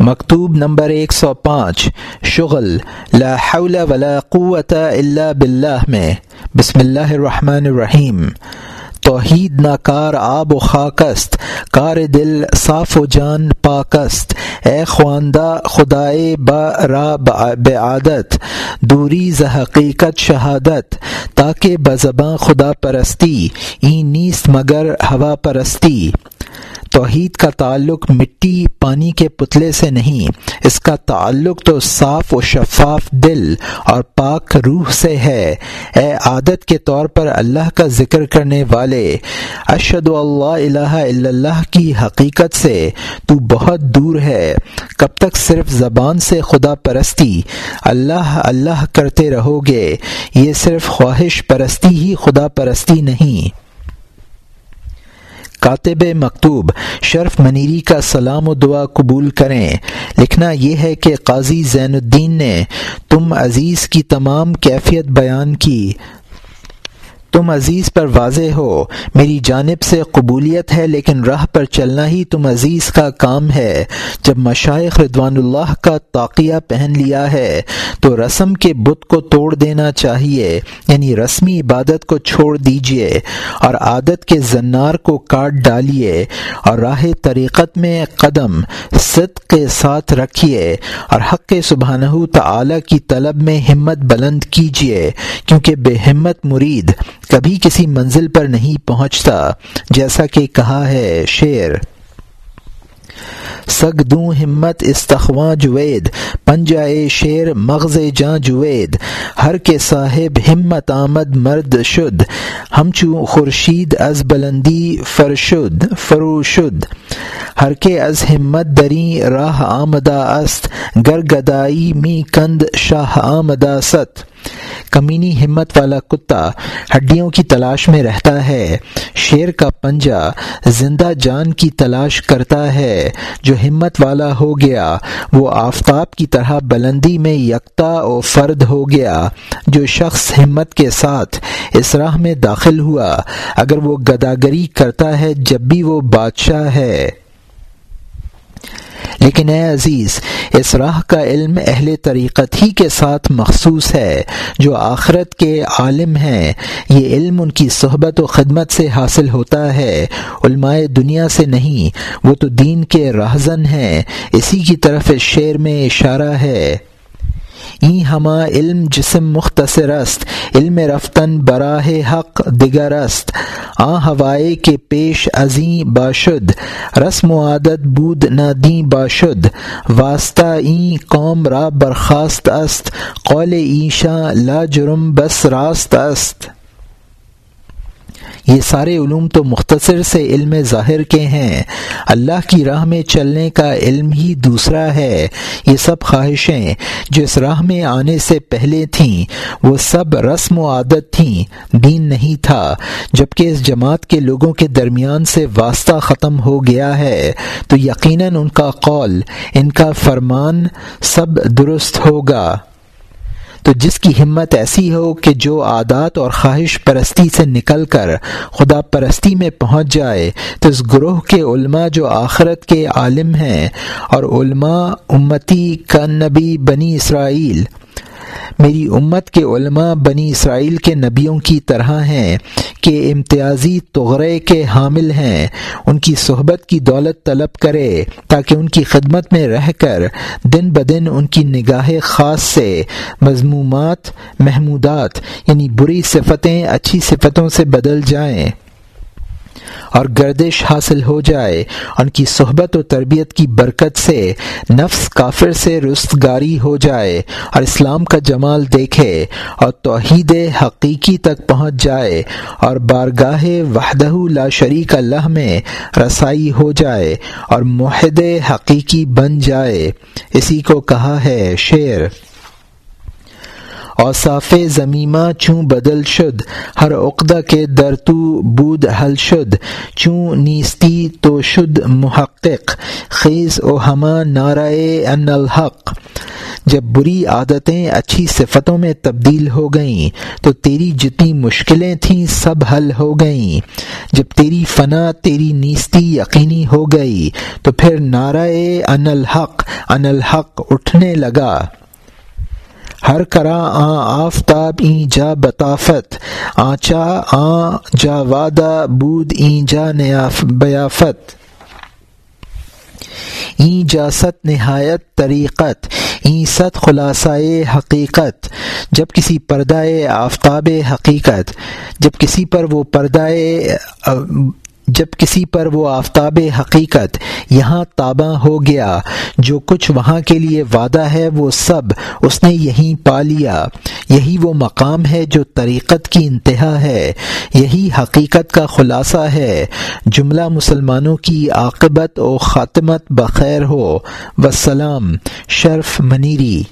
مکتوب نمبر ایک سو پانچ، شغل، لا حول ولا قوت الا باللہ میں۔ بسم اللہ الرحمن الرحیم۔ توحید ناکار آب و خاکست، کار دل صاف و جان پاکست۔ اے خواندہ خدائے با را بعادت دوری ز حقیقت شہادت۔ تاکہ بزباں خدا پرستی، این نیست مگر ہوا پرستی۔ توحید کا تعلق مٹی، پانی کے پتلے سے نہیں، اس کا تعلق تو صاف و شفاف دل اور پاک روح سے ہے۔ اے عادت کے طور پر اللہ کا ذکر کرنے والے اشد اللہ الہ الا اللہ کی حقیقت سے تو بہت دور ہے۔ کب تک صرف زبان سے خدا پرستی، اللہ اللہ کرتے رہو گے، یہ صرف خواہش پرستی ہی خدا پرستی نہیں۔ کاتب مکتوب شرف منیری کا سلام و دعا قبول کریں۔ لکھنا یہ ہے کہ قاضی زین الدین نے تم عزیز کی تمام کیفیت بیان کی۔ تم عزیز پر واضح ہو۔ میری جانب سے قبولیت ہے، لیکن راہ پر چلنا ہی تم عزیز کا کام ہے۔ جب مشائق ردوان اللہ کا تاقیہ پہن لیا ہے، تو رسم کے بت کو توڑ دینا چاہیے یعنی رسمی عبادت کو چھوڑ دیجیے اور عادت کے زنار کو کاٹ ڈالیے، اور راہ طریقت میں قدم صدق کے ساتھ رکھیے، اور حق سبحانہ تعالی کی طلب میں ہمت بلند کیجیے کیونکہ بے ہمت مرید کبھی کسی منزل پر نہیں پہنچتا، جیسا کہ کہا ہے شعر۔ سگ دوں ہمت استخواں جوید پنجائے شیر مغز جاں جوید۔ ہر کے صاحب ہمت آمد مرد شد، ہم چوں خورشید از بلندی فرشد، فروشد۔ ہر کے از ہمت دری راہ آمدہ است گر گدائی می کند شاہ آمدہ ست۔ کمینی ہمت والا کتا ہڈیوں کی تلاش میں رہتا ہے۔ شیر کا پنجہ زندہ جان کی تلاش کرتا ہے۔ جو ہمت والا ہو گیا، وہ آفتاب کی طرح بلندی میں یکتا و فرد ہو گیا۔ جو شخص ہمت کے ساتھ اس راہ میں داخل ہوا، اگر وہ گداگری کرتا ہے، جب بھی وہ بادشاہ ہے۔ لیکن اے عزیز، اس راہ کا علم اہل طریقت ہی کے ساتھ مخصوص ہے، جو آخرت کے عالم ہیں۔ یہ علم ان کی صحبت و خدمت سے حاصل ہوتا ہے۔ علماء دنیا سے نہیں، وہ تو دین کے رہزن ہیں۔ اسی کی طرف اس شعر میں اشارہ ہے۔ این همه علم جسم مختصر است، علم رفتن براہ حق دیگر است۔ آ ہوائے کے پیش ازیں باشد، رسم و عادت بود نہ دیں باشد۔ واسطہ این قوم را برخاست است، قول ایشا لا جرم بس راست است۔ یہ سارے علوم تو مختصر سے علم ظاہر کے ہیں۔ اللہ کی راہ میں چلنے کا علم ہی دوسرا ہے۔ یہ سب خواہشیں جو اس راہ میں آنے سے پہلے تھیں، وہ سب رسم و عادت تھیں۔ دین نہیں تھا، جبکہ اس جماعت کے لوگوں کے درمیان سے واسطہ ختم ہو گیا ہے۔ تو یقیناً ان کا قول، ان کا فرمان سب درست ہوگا۔ تو جس کی ہمت ایسی ہو کہ جو عادات اور خواہش پرستی سے نکل کر خدا پرستی میں پہنچ جائے، تو اس گروہ کے علماء جو آخرت کے عالم ہیں اور علماء امتی کا نبی بنی اسرائیل۔ میری امت کے علماء بنی اسرائیل کے نبیوں کی طرح ہیں کہ امتیازی تغرے کے حامل ہیں۔ ان کی صحبت کی دولت طلب کرے تاکہ ان کی خدمت میں رہ کر دن بدن ان کی نگاہ خاص سے مضمومات، محمودات یعنی بری صفتیں، اچھی صفتوں سے بدل جائیں۔ اور گردش حاصل ہو جائے۔ ان کی صحبت و تربیت کی برکت سے نفس کافر سے رستگاری ہو جائے اور اسلام کا جمال دیکھے اور توحید حقیقی تک پہنچ جائے اور بارگاہ وحدہ لا شریک اللہ میں رسائی ہو جائے اور معاہد حقیقی بن جائے۔ اسی کو کہا ہے شعر۔ اوصاف زمیمہ چوں بدل شد، ہر عقدہ کے در تو بود حل شد، چوں نیستی تو شد محقق، خیز و ہما نعرۂ ان الحق۔ جب بری عادتیں اچھی صفتوں میں تبدیل ہو گئیں، تو تیری جتنی مشکلیں تھیں سب حل ہو گئیں۔ جب تیری فنا، تیری نیستی یقینی ہو گئی، تو پھر نعرہ ان الحق ان الحق اٹھنے لگا۔ ہر کرا آ آفتاب این جا بطافت، آچا آ جا وادہ بود این جا بیافت۔ این جا ست نہایت طریقت این ست خلاصۂ حقیقت۔ جب کسی پردائے آفتاب حقیقت، جب کسی پر وہ پردائے جب کسی پر وہ آفتاب حقیقت یہاں تاباں ہو گیا، جو کچھ وہاں کے لیے وعدہ ہے، وہ سب اس نے یہیں پا لیا۔ یہی وہ مقام ہے جو طریقت کی انتہا ہے۔ یہی حقیقت کا خلاصہ ہے۔ جملہ مسلمانوں کی عاقبت و خاتمت بخیر ہو۔ وسلام شرف منیری۔